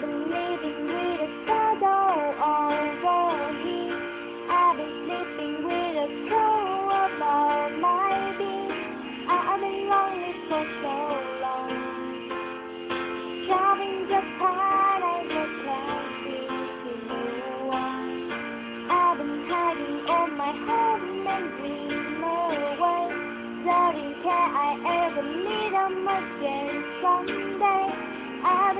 I've been living with a shadow over me. I've been sleeping with a my. I've been lonely for so long. On. I've been hiding my I ever meet them again someday. I've